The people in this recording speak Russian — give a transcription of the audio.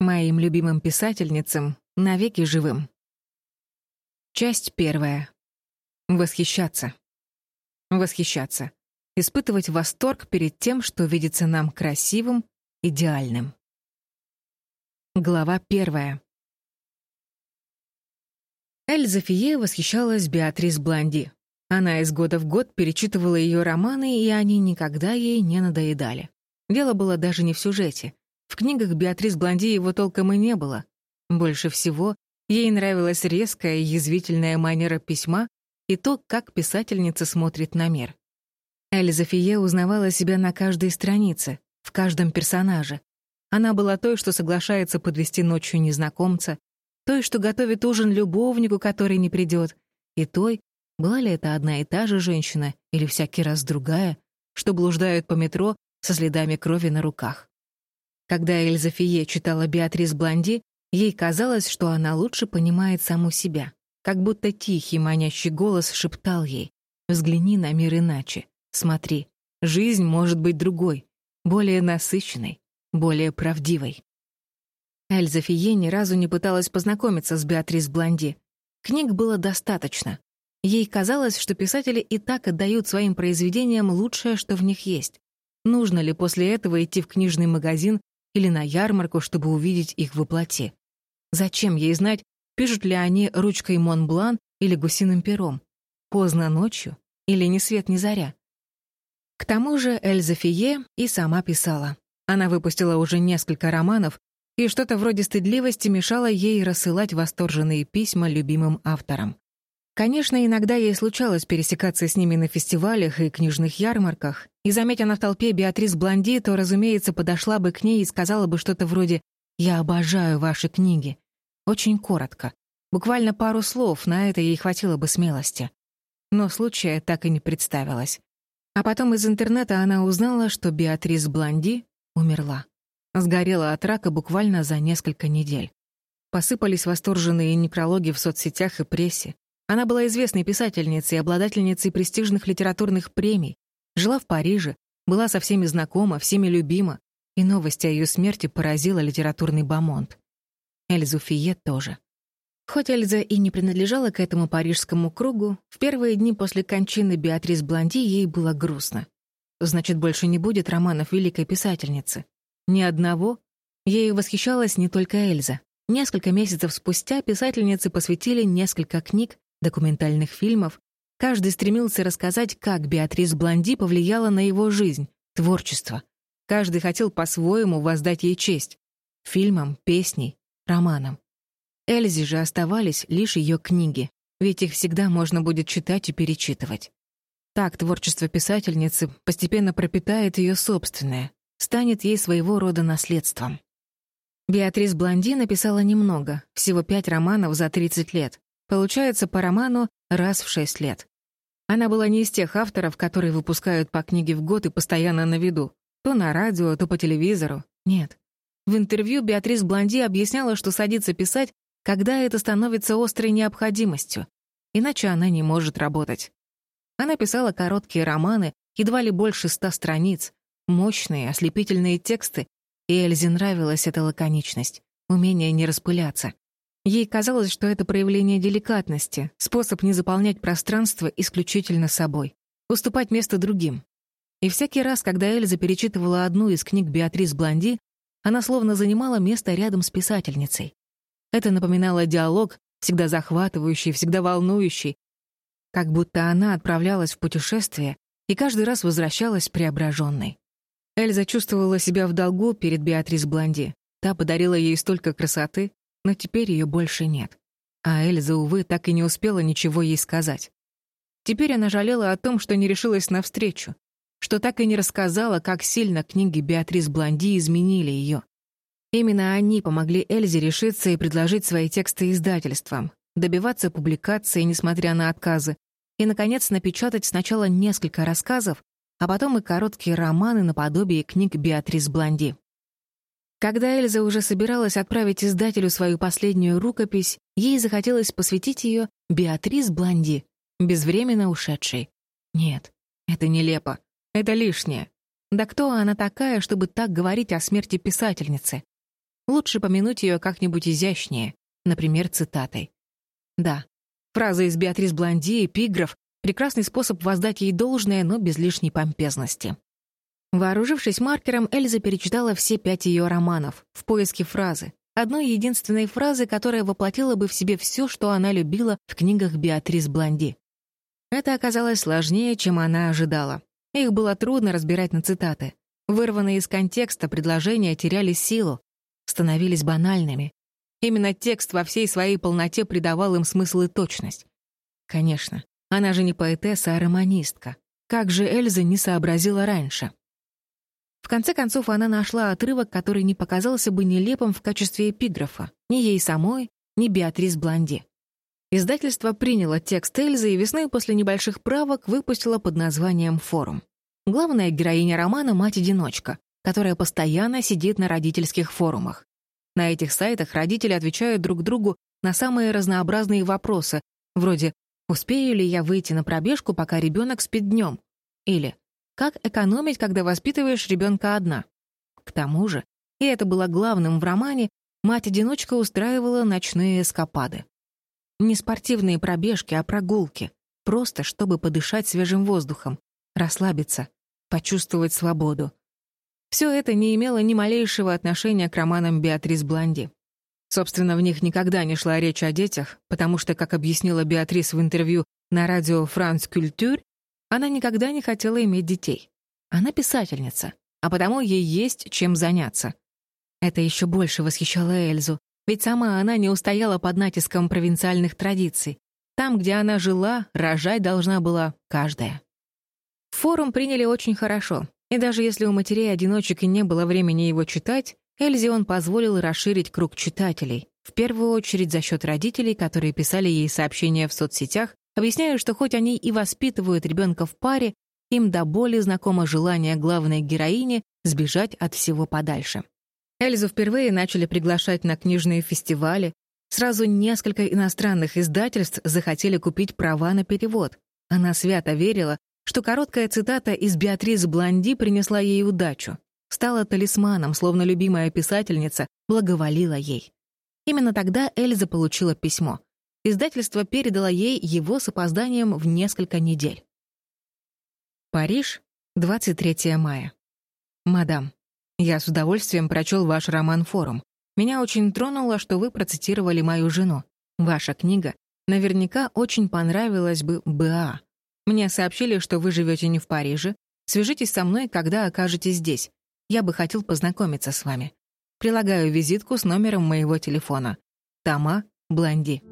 Моим любимым писательницам навеки живым. Часть первая. Восхищаться. Восхищаться. Испытывать восторг перед тем, что видится нам красивым, идеальным. Глава первая. Эльза Фие восхищалась Беатрис Бланди. Она из года в год перечитывала ее романы, и они никогда ей не надоедали. Дело было даже не в сюжете. В книгах Беатрис Бланди его толком и не было. Больше всего ей нравилась резкая и язвительная манера письма и то, как писательница смотрит на мир. Эльза Фие узнавала себя на каждой странице, в каждом персонаже. Она была той, что соглашается подвести ночью незнакомца, той, что готовит ужин любовнику, который не придет, и той, была ли это одна и та же женщина или всякий раз другая, что блуждают по метро со следами крови на руках. Когда Эльза Фие читала Беатрис Бланди, ей казалось, что она лучше понимает саму себя, как будто тихий манящий голос шептал ей «Взгляни на мир иначе, смотри, жизнь может быть другой, более насыщенной, более правдивой». Эльза Фие ни разу не пыталась познакомиться с Беатрис Бланди. Книг было достаточно. Ей казалось, что писатели и так отдают своим произведениям лучшее, что в них есть. Нужно ли после этого идти в книжный магазин или на ярмарку, чтобы увидеть их воплоти. Зачем ей знать, пишут ли они ручкой Монблан или гусиным пером? Поздно ночью или ни свет ни заря? К тому же Эльза Фие и сама писала. Она выпустила уже несколько романов, и что-то вроде стыдливости мешало ей рассылать восторженные письма любимым авторам. Конечно, иногда ей случалось пересекаться с ними на фестивалях и книжных ярмарках, и, заметя на толпе Беатрис Блонди, то, разумеется, подошла бы к ней и сказала бы что-то вроде «Я обожаю ваши книги». Очень коротко. Буквально пару слов, на это ей хватило бы смелости. Но случая так и не представилось. А потом из интернета она узнала, что Беатрис Блонди умерла. Сгорела от рака буквально за несколько недель. Посыпались восторженные некрологи в соцсетях и прессе. Она была известной писательницей, обладательницей престижных литературных премий, жила в Париже, была со всеми знакома, всеми любима, и новость о ее смерти поразила литературный бомонд. Эльзу Фие тоже. Хоть Эльза и не принадлежала к этому парижскому кругу, в первые дни после кончины Беатрис Блонди ей было грустно. Значит, больше не будет романов великой писательницы. Ни одного. Ею восхищалась не только Эльза. Несколько месяцев спустя писательницы посвятили несколько книг документальных фильмов, каждый стремился рассказать, как Беатрис Блонди повлияла на его жизнь, творчество. Каждый хотел по-своему воздать ей честь. Фильмам, песней, романам. Эльзе же оставались лишь ее книги, ведь их всегда можно будет читать и перечитывать. Так творчество писательницы постепенно пропитает ее собственное, станет ей своего рода наследством. Беатрис Блонди написала немного, всего пять романов за 30 лет, Получается по роману раз в шесть лет. Она была не из тех авторов, которые выпускают по книге в год и постоянно на виду. То на радио, то по телевизору. Нет. В интервью Беатрис Блонди объясняла, что садится писать, когда это становится острой необходимостью. Иначе она не может работать. Она писала короткие романы, едва ли больше ста страниц, мощные, ослепительные тексты, и Эльзе нравилась эта лаконичность, умение не распыляться. Ей казалось, что это проявление деликатности, способ не заполнять пространство исключительно собой, уступать место другим. И всякий раз, когда Эльза перечитывала одну из книг Беатрис Блонди, она словно занимала место рядом с писательницей. Это напоминало диалог, всегда захватывающий, всегда волнующий, как будто она отправлялась в путешествие и каждый раз возвращалась преображенной. Эльза чувствовала себя в долгу перед Беатрис Блонди. Та подарила ей столько красоты, но теперь ее больше нет. А Эльза, увы, так и не успела ничего ей сказать. Теперь она жалела о том, что не решилась навстречу, что так и не рассказала, как сильно книги Беатрис Блонди изменили ее. Именно они помогли Эльзе решиться и предложить свои тексты издательствам, добиваться публикации, несмотря на отказы, и, наконец, напечатать сначала несколько рассказов, а потом и короткие романы наподобие книг Беатрис Блонди. Когда Эльза уже собиралась отправить издателю свою последнюю рукопись, ей захотелось посвятить ее Беатрис Блонди, безвременно ушедшей. Нет, это нелепо, это лишнее. Да кто она такая, чтобы так говорить о смерти писательницы? лучше помянуть ее как-нибудь изящнее, например, цитатой. Да, фраза из Беатрис Блонди, эпиграф — прекрасный способ воздать ей должное, но без лишней помпезности. Вооружившись маркером, Эльза перечитала все пять ее романов в поиске фразы, одной единственной фразы, которая воплотила бы в себе все, что она любила в книгах Беатрис Блонди. Это оказалось сложнее, чем она ожидала. Их было трудно разбирать на цитаты. Вырванные из контекста предложения теряли силу, становились банальными. Именно текст во всей своей полноте придавал им смысл и точность. Конечно, она же не поэтесса, а романистка. Как же Эльза не сообразила раньше? В конце концов, она нашла отрывок, который не показался бы нелепым в качестве эпиграфа ни ей самой, ни Беатрис Блонди. Издательство приняло текст Эльзы и весной после небольших правок выпустило под названием «Форум». Главная героиня романа — мать-одиночка, которая постоянно сидит на родительских форумах. На этих сайтах родители отвечают друг другу на самые разнообразные вопросы, вроде «Успею ли я выйти на пробежку, пока ребенок спит днем?» или как экономить, когда воспитываешь ребенка одна? К тому же, и это было главным в романе, мать-одиночка устраивала ночные эскапады. Не спортивные пробежки, а прогулки. Просто, чтобы подышать свежим воздухом, расслабиться, почувствовать свободу. Все это не имело ни малейшего отношения к романам Беатрис Блонди. Собственно, в них никогда не шла речь о детях, потому что, как объяснила Беатрис в интервью на радио «Франц Культюр», она никогда не хотела иметь детей. Она писательница, а потому ей есть чем заняться. Это еще больше восхищало Эльзу, ведь сама она не устояла под натиском провинциальных традиций. Там, где она жила, рожать должна была каждая. Форум приняли очень хорошо, и даже если у матерей-одиночек и не было времени его читать, Эльзе он позволил расширить круг читателей, в первую очередь за счет родителей, которые писали ей сообщения в соцсетях Объясняю, что хоть они и воспитывают ребенка в паре, им до боли знакомо желание главной героини сбежать от всего подальше. Эльзу впервые начали приглашать на книжные фестивали. Сразу несколько иностранных издательств захотели купить права на перевод. Она свято верила, что короткая цитата из Беатрис Блонди принесла ей удачу. Стала талисманом, словно любимая писательница благоволила ей. Именно тогда Эльза получила письмо — Издательство передало ей его с опозданием в несколько недель. Париж, 23 мая. «Мадам, я с удовольствием прочел ваш роман «Форум». Меня очень тронуло, что вы процитировали мою жену. Ваша книга наверняка очень понравилась бы БА. Мне сообщили, что вы живете не в Париже. Свяжитесь со мной, когда окажетесь здесь. Я бы хотел познакомиться с вами. Прилагаю визитку с номером моего телефона. Тома Блонди.